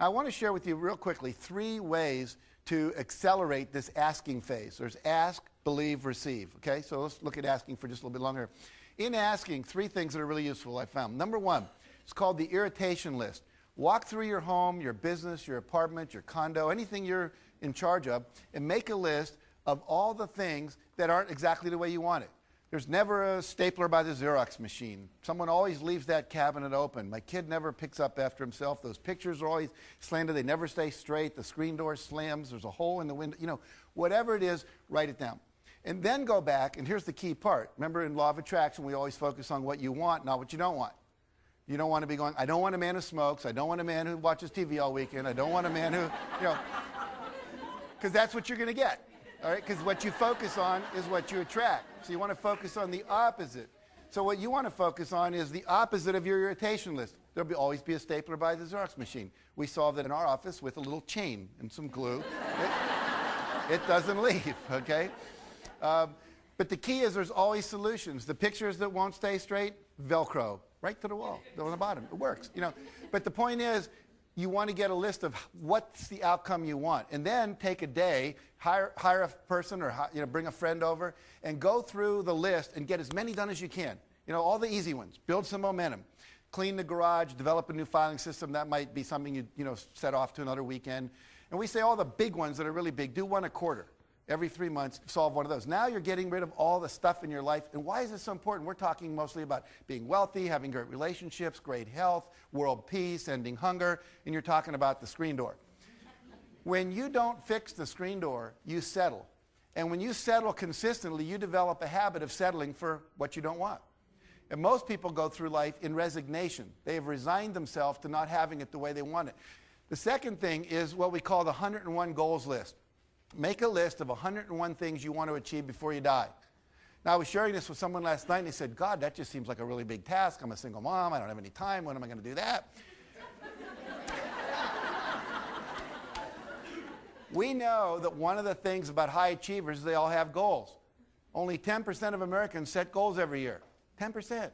I want to share with you real quickly three ways to accelerate this asking phase. There's ask, believe, receive. Okay, so let's look at asking for just a little bit longer. In asking, three things that are really useful I found. Number one, it's called the irritation list. Walk through your home, your business, your apartment, your condo, anything you're in charge of, and make a list of all the things that aren't exactly the way you want it. There's never a stapler by the Xerox machine. Someone always leaves that cabinet open. My kid never picks up after himself. Those pictures are always slanted. They never stay straight. The screen door slams. There's a hole in the window. You know, whatever it is, write it down. And then go back, and here's the key part. Remember, in law of attraction, we always focus on what you want, not what you don't want. You don't want to be going, I don't want a man who smokes. I don't want a man who watches TV all weekend. I don't want a man who, you know, because that's what you're going to get. All right? Because what you focus on is what you attract. So you want to focus on the opposite. So what you want to focus on is the opposite of your irritation list. There'll be, always be a stapler by the Xerox machine. We solved it in our office with a little chain and some glue. it, it doesn't leave, okay? Um, but the key is there's always solutions. The pictures that won't stay straight, Velcro right to the wall on the bottom. It works, you know. But the point is, you want to get a list of what's the outcome you want, and then take a day, hire, hire a person or you know, bring a friend over, and go through the list and get as many done as you can. You know, all the easy ones. Build some momentum. Clean the garage, develop a new filing system. That might be something you you know set off to another weekend. And we say all the big ones that are really big. Do one a quarter every three months, solve one of those. Now you're getting rid of all the stuff in your life. And why is this so important? We're talking mostly about being wealthy, having great relationships, great health, world peace, ending hunger, and you're talking about the screen door. When you don't fix the screen door, you settle. And when you settle consistently, you develop a habit of settling for what you don't want. And most people go through life in resignation. They have resigned themselves to not having it the way they want it. The second thing is what we call the 101 goals list. Make a list of 101 things you want to achieve before you die. Now, I was sharing this with someone last night, and he said, God, that just seems like a really big task. I'm a single mom. I don't have any time. When am I going to do that? we know that one of the things about high achievers is they all have goals. Only 10% of Americans set goals every year. 10%.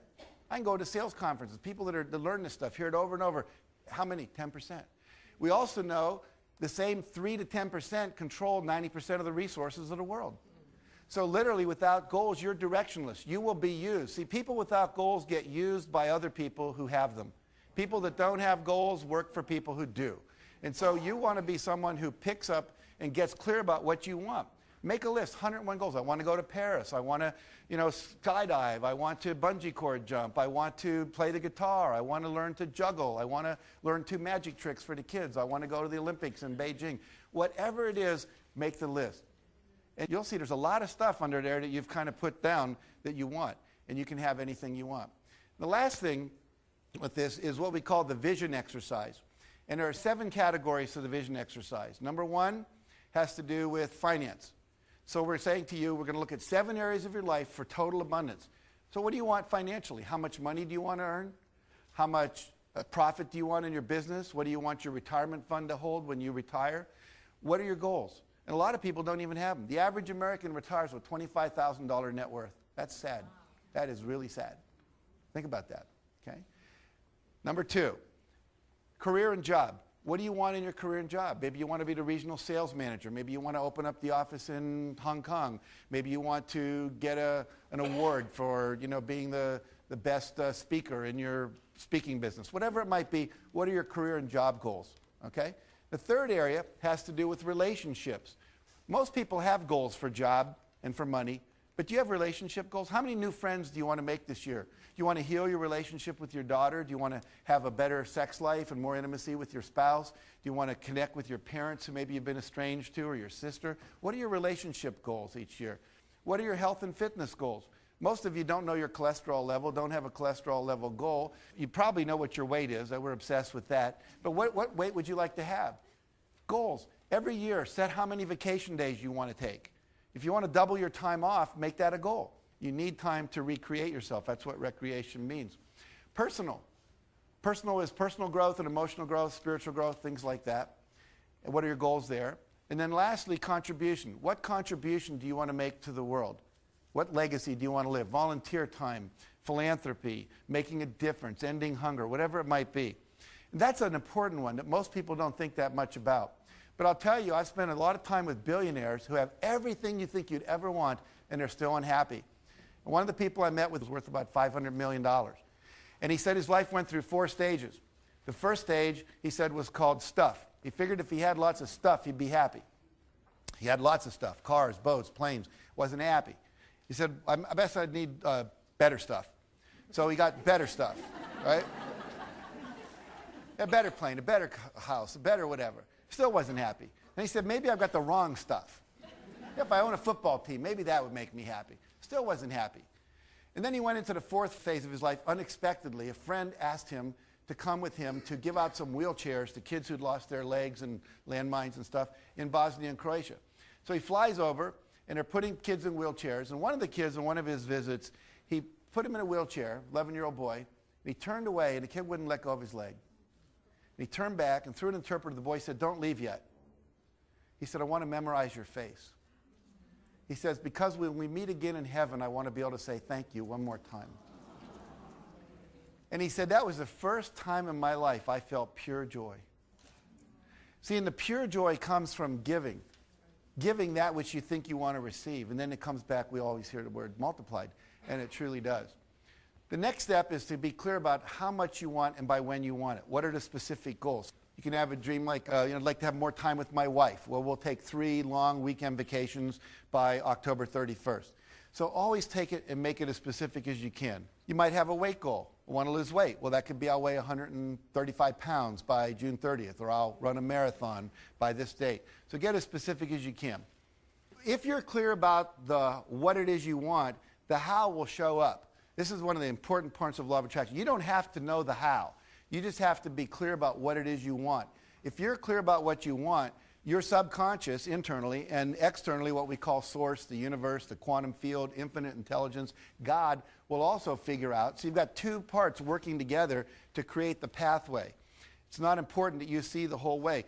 I can go to sales conferences, people that, are, that learn this stuff, hear it over and over. How many? 10%. We also know the same 3 to 10% control 90% of the resources of the world. So, literally, without goals, you're directionless. You will be used. See, people without goals get used by other people who have them. People that don't have goals work for people who do. And so, you want to be someone who picks up and gets clear about what you want. Make a list 101 goals. I want to go to Paris. I want to, you know, skydive. I want to bungee cord jump. I want to play the guitar. I want to learn to juggle. I want to learn two magic tricks for the kids. I want to go to the Olympics in Beijing. Whatever it is, make the list. And you'll see there's a lot of stuff under there that you've kind of put down that you want. And you can have anything you want. The last thing with this is what we call the vision exercise. And there are seven categories to the vision exercise. Number one has to do with finance. So we're saying to you, we're going to look at seven areas of your life for total abundance. So what do you want financially? How much money do you want to earn? How much uh, profit do you want in your business? What do you want your retirement fund to hold when you retire? What are your goals? And a lot of people don't even have them. The average American retires with $25,000 net worth. That's sad. That is really sad. Think about that. Okay? Number two, career and job. What do you want in your career and job? Maybe you want to be the regional sales manager. Maybe you want to open up the office in Hong Kong. Maybe you want to get a, an award for you know, being the, the best uh, speaker in your speaking business. Whatever it might be, what are your career and job goals? Okay? The third area has to do with relationships. Most people have goals for job and for money, but do you have relationship goals? How many new friends do you want to make this year? Do you want to heal your relationship with your daughter? Do you want to have a better sex life and more intimacy with your spouse? Do you want to connect with your parents who maybe you've been estranged to or your sister? What are your relationship goals each year? What are your health and fitness goals? Most of you don't know your cholesterol level, don't have a cholesterol level goal. You probably know what your weight is. We're obsessed with that. But what, what weight would you like to have? Goals. Every year, set how many vacation days you want to take. If you want to double your time off, make that a goal. You need time to recreate yourself. That's what recreation means. Personal. Personal is personal growth and emotional growth, spiritual growth, things like that. And what are your goals there? And then lastly, contribution. What contribution do you want to make to the world? What legacy do you want to live? Volunteer time, philanthropy, making a difference, ending hunger, whatever it might be. That's an important one that most people don't think that much about. But I'll tell you, I've spent a lot of time with billionaires who have everything you think you'd ever want, and they're still unhappy. And one of the people I met with was worth about $500 million. And he said his life went through four stages. The first stage, he said, was called stuff. He figured if he had lots of stuff, he'd be happy. He had lots of stuff cars, boats, planes. Wasn't happy. He said, I guess I'd need uh, better stuff. So he got better stuff, right? a better plane, a better house, a better whatever. Still wasn't happy. And he said, maybe I've got the wrong stuff. if I own a football team, maybe that would make me happy. Still wasn't happy. And then he went into the fourth phase of his life unexpectedly. A friend asked him to come with him to give out some wheelchairs to kids who'd lost their legs and landmines and stuff in Bosnia and Croatia. So he flies over, and they're putting kids in wheelchairs. And one of the kids, in one of his visits, he put him in a wheelchair, 11 year old boy, and he turned away, and the kid wouldn't let go of his leg. And he turned back, and through an interpreter, the boy said, Don't leave yet. He said, I want to memorize your face. He says, Because when we meet again in heaven, I want to be able to say thank you one more time. And he said, That was the first time in my life I felt pure joy. See, and the pure joy comes from giving, giving that which you think you want to receive. And then it comes back, we always hear the word multiplied, and it truly does. The next step is to be clear about how much you want and by when you want it. What are the specific goals? You can have a dream like, uh, you know, I'd like to have more time with my wife. Well, we'll take three long weekend vacations by October 31st. So always take it and make it as specific as you can. You might have a weight goal. I want to lose weight. Well, that could be I'll weigh 135 pounds by June 30th, or I'll run a marathon by this date. So get as specific as you can. If you're clear about the what it is you want, the how will show up. This is one of the important parts of law of attraction. You don't have to know the how. You just have to be clear about what it is you want. If you're clear about what you want, your subconscious internally and externally, what we call source, the universe, the quantum field, infinite intelligence, God will also figure out. So you've got two parts working together to create the pathway. It's not important that you see the whole way.